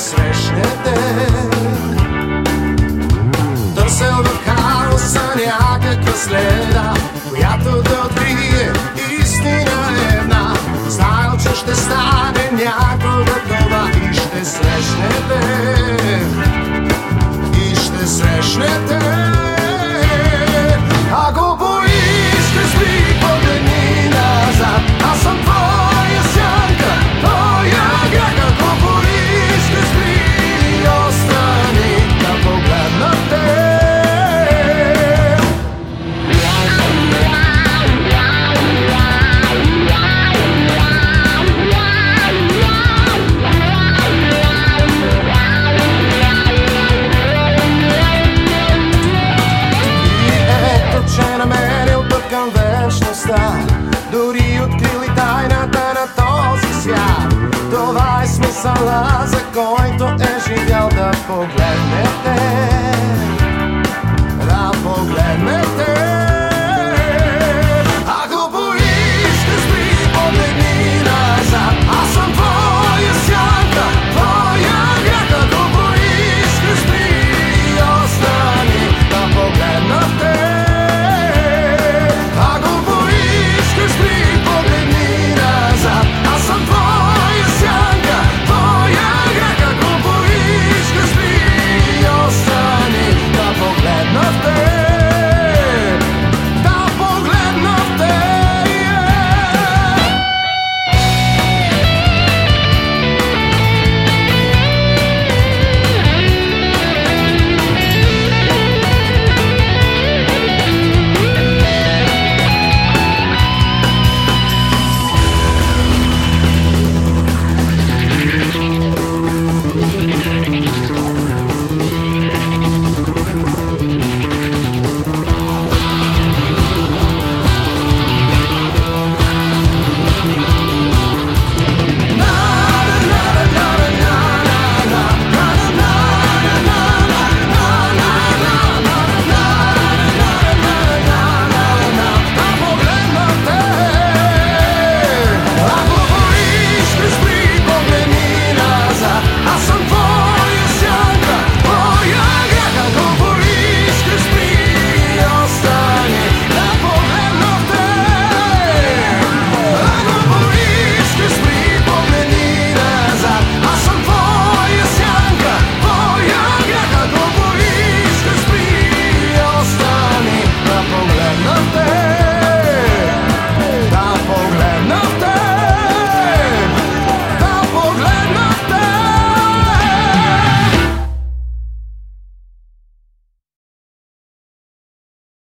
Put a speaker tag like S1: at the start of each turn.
S1: srećne te за който е живял да погледнете.